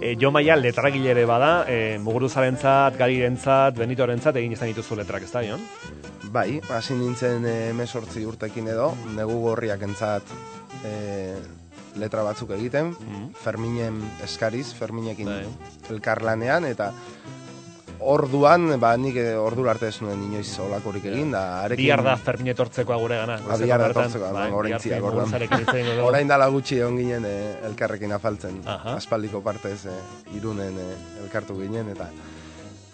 E, jo maia letragilere bada, e, muguruzarentzat, garirentzat, benitorentzat egin izan dituzu letrak, ez da, Jon? Bai, hasi nintzen emesortzi urtekin edo, negu gorriak entzat e, letra batzuk egiten, mm Ferminen eskariz, Ferminekin bai. elkarlanean, eta orduan, ba, nik eh, ordu arte ez nuen inoiz olakorik egin, da, arekin... Biar da Fermine tortzekoa gure gana. Ba, biar da tortzekoa, bai, orintziak, orduan. Orain dala gutxi egon ginen eh, elkarrekin afaltzen, Aha. aspaldiko partez eh, irunen eh, elkartu ginen, eta...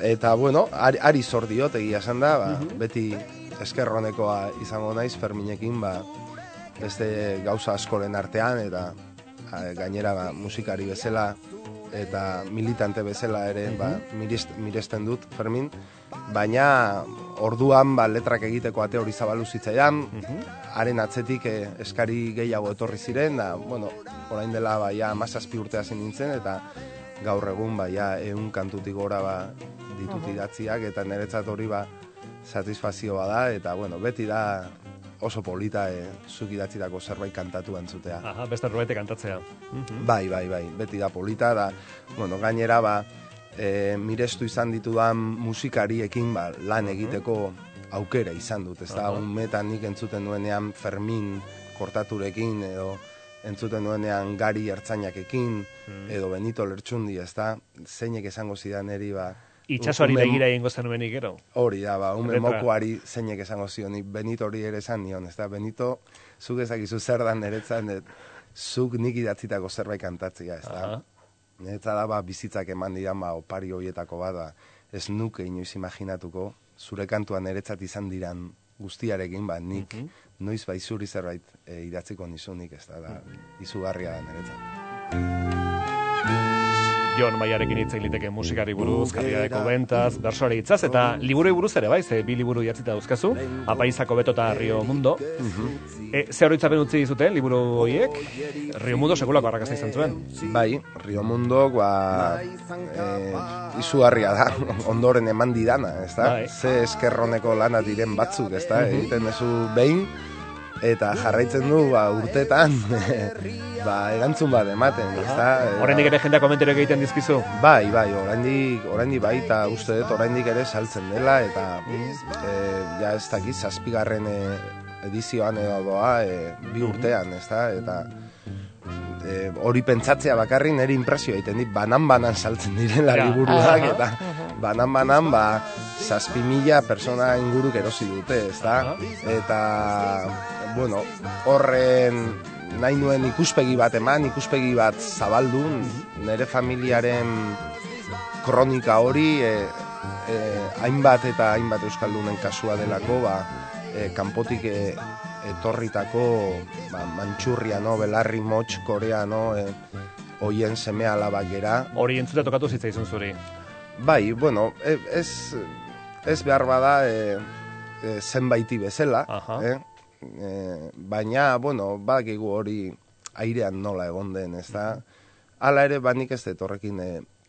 Eta, bueno, ari, ari zordiot egia esan da, ba, mhm. beti eskerronekoa izango naiz Ferminekin, ba, beste gauza askoren artean, eta gainera ba, musikari bezala eta militante bezala ere ba, miresten dut Fermin, baina orduan ba, letrak egiteko ate hori zabalu zitzaidan, haren atzetik eh, eskari gehiago etorri ziren, da, bueno, orain dela ba, ja, masazpi urte hasi nintzen, eta gaur egun ba, ja, eun kantutik gora ba, ditut idatziak, eta niretzat hori ba, satisfazioa da, eta bueno, beti da oso polita e, zuk idatzitako zerbait kantatu entzutea. Aha, beste norbait kantatzea. Mhm. Bai, bai, bai, beti da polita da. Bueno, gainera ba e, mirestu izan ditudan musikariekin ba, lan egiteko aukera izan dut, ezta? Uh -huh. nik entzuten duenean Fermin kortaturekin edo entzuten duenean Gari Ertzainakekin mhm. edo Benito Lertxundi, ezta? Zeinek esango zidan eri ba itxasoari begira egingo zenuenik gero. Hori da, ba, ume mokuari zeinek esango zion, Benito hori ere esan nion, ez da, Benito, zuk ezakizu zer dan eretzan, et, zuk nik idatzitako zerbait kantatzia, ez da. Eta da, ba, bizitzak eman didan, ba, opari horietako bat, ba, ez nuke inoiz imaginatuko, zure kantuan eretzat izan diran guztiarekin, ba, nik, mm noiz bai zuri zerbait e, idatziko nizunik, ez da, da, izugarria da eretzat. Jon Maiarekin hitz liteke musikari buruz, karriareko bentaz, bersoare hitzaz eta liburu buruz ere bai, ze bi liburu jatzita dauzkazu, Apaizako Beto eta Rio Mundo. E, ze horitzapen utzi dizute liburu horiek? Rio Mundo sekulako arrakasta izan zuen. Bai, Rio Mundo ba eh izugarria da, ondoren eman didana, ezta? Bai. Ze eskerroneko lana diren batzuk, ezta? Mhm. Egiten duzu behin eta jarraitzen du ba, urtetan ba, erantzun bat ematen, ezta? Oraindik ere jendea komentero egiten dizkizu? Bai, bai, oraindik, oraindik bai, eta uste dut oraindik ere saltzen dela, eta e, ja ez dakiz, zazpigarren e, edizioan edo doa, e, bi urtean, ezta? Eta e, hori pentsatzea bakarri nire impresio egiten dit, banan-banan saltzen direla ja. liburuak, eta banan-banan, ba, zazpi mila persona inguruk erosi dute, ezta? Eta bueno, horren nahi nuen ikuspegi bat eman, ikuspegi bat zabaldu, nire familiaren kronika hori, e, e, hainbat eta hainbat euskaldunen kasua delako, ba, e, kanpotik e, etorritako ba, mantxurria, no, belarri motx, korea, e, oien semea labagera. Hori entzuta tokatu zitzaizun zuri? Bai, bueno, e, ez, ez behar bada e, e, zenbaiti bezala, eh? E, baina, bueno, badakigu hori airean nola egon den, ez da? Hala ere, banik ez dut horrekin e,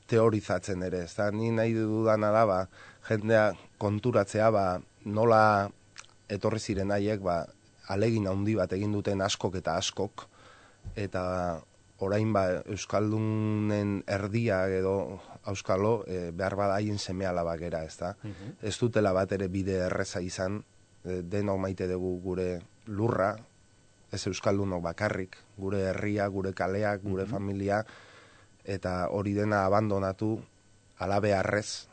teorizatzen ere, ez da? Ni nahi dudana da, ba, jendea konturatzea, ba, nola etorri ziren haiek, ba, alegin handi bat egin duten askok eta askok, eta orain ba, Euskaldunen erdia edo Euskalo e, behar bada haien seme alabagera, ez da? Mhm. Ez dutela bat ere bide erreza izan, Eh, denok maite dugu gure lurra, ez euskaldunok bakarrik, gure herria, gure kaleak, gure mm familia, eta hori dena abandonatu alabe arrez,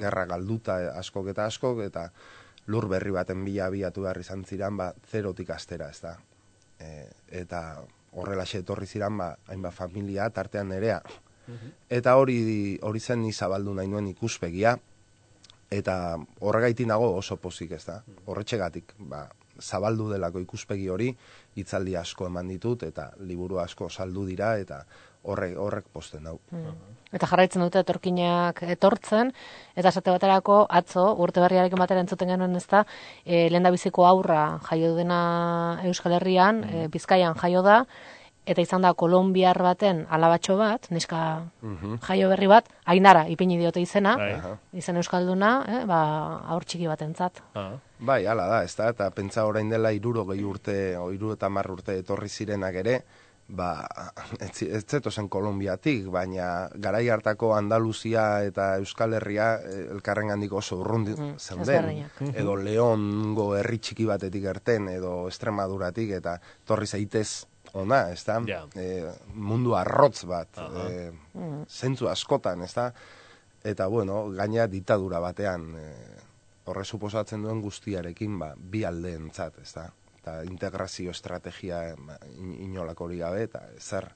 gerra galduta askok eta askok, eta lur berri baten bila abiatu behar izan ziren, ba, zerotik astera, ez da. E, eta horrela etorri ziren, ba, hainba familia, tartean nerea. Eta hori hori zen ni zabaldu nahi nuen ikuspegia, eta horregaiti nago oso pozik ez da. Horretxegatik, ba, zabaldu delako ikuspegi hori, hitzaldi asko eman ditut, eta liburu asko saldu dira, eta horrek, horrek posten dau. Hmm. Eta jarraitzen dute etorkinak etortzen, eta esate baterako atzo, urte berriarekin batera entzuten genuen ez da, e, lehen biziko aurra jaio dena Euskal Herrian, mm. e, Bizkaian jaio da, eta izan da kolombiar baten alabatxo bat, neska mhm. jaio berri bat, ainara ipini diote izena, bai. izan euskalduna, eh, ba, aur txiki bat entzat. Bai, ala da, ez da, eta pentsa orain dela iruro gehi urte, o iru eta mar urte etorri zirenak ere, ba, ez, ez zen Kolombiatik, baina garai hartako Andaluzia eta Euskal Herria eh, elkarren handik oso urrundi mm, zen den. Edo Leongo herri txiki batetik erten, edo Estremaduratik, eta torri zaitez ona, ez da? Eh, mundu arrotz bat, e, zentzu askotan, ez da? Eta, bueno, gaina ditadura batean, e, horre suposatzen duen guztiarekin, ba, bi aldeen txat, ez da? eta integrazio estrategia inolako hori gabe, eta zer.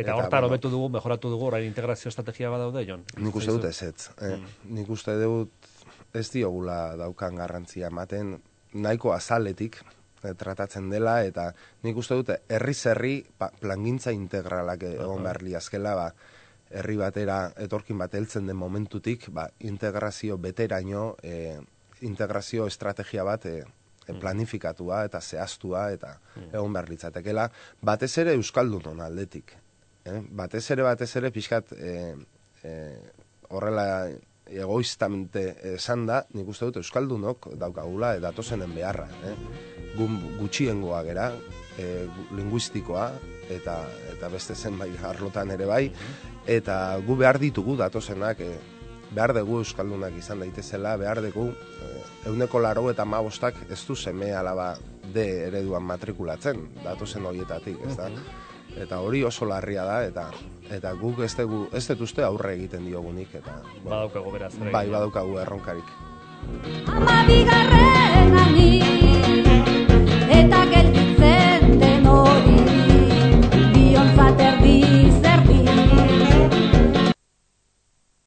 Eta hortar hobetu dugu, mejoratu dugu, orain integrazio estrategia badaude, Jon? Nik uste dut ez, ez. Eh? Mm. Nik uste dut ez diogula daukan garrantzia ematen, nahiko azaletik tratatzen dela, eta nik uste dut herri-zerri plangintza integralak egon behar liazkela, ba, herri batera, etorkin bat heltzen den momentutik, ba, integrazio beteraino, eh, integrazio estrategia bat eh, Mm. planifikatua eta zehaztua eta mm. egon behar litzatekela, batez ere Euskaldun aldetik. Eh? Batez ere, batez ere, pixkat eh, eh, horrela egoiztamente esan da, nik uste dut Euskaldunok daukagula edatozenen beharra. Eh? Gun gutxiengoa gera, eh, linguistikoa, eta, eta beste zenbait arlotan ere bai, eta gu behar ditugu datozenak eh, behar dugu Euskaldunak izan daitezela, behar dugu eh, euneko laro eta mabostak ez du seme alaba de ereduan matrikulatzen, datu zen horietatik, ez da? Eta hori oso larria da, eta eta guk ez dugu, ez dut uste aurre egiten diogunik, eta... Badaukagu beraz. Bai, badaukagu erronkarik. Ama bigarren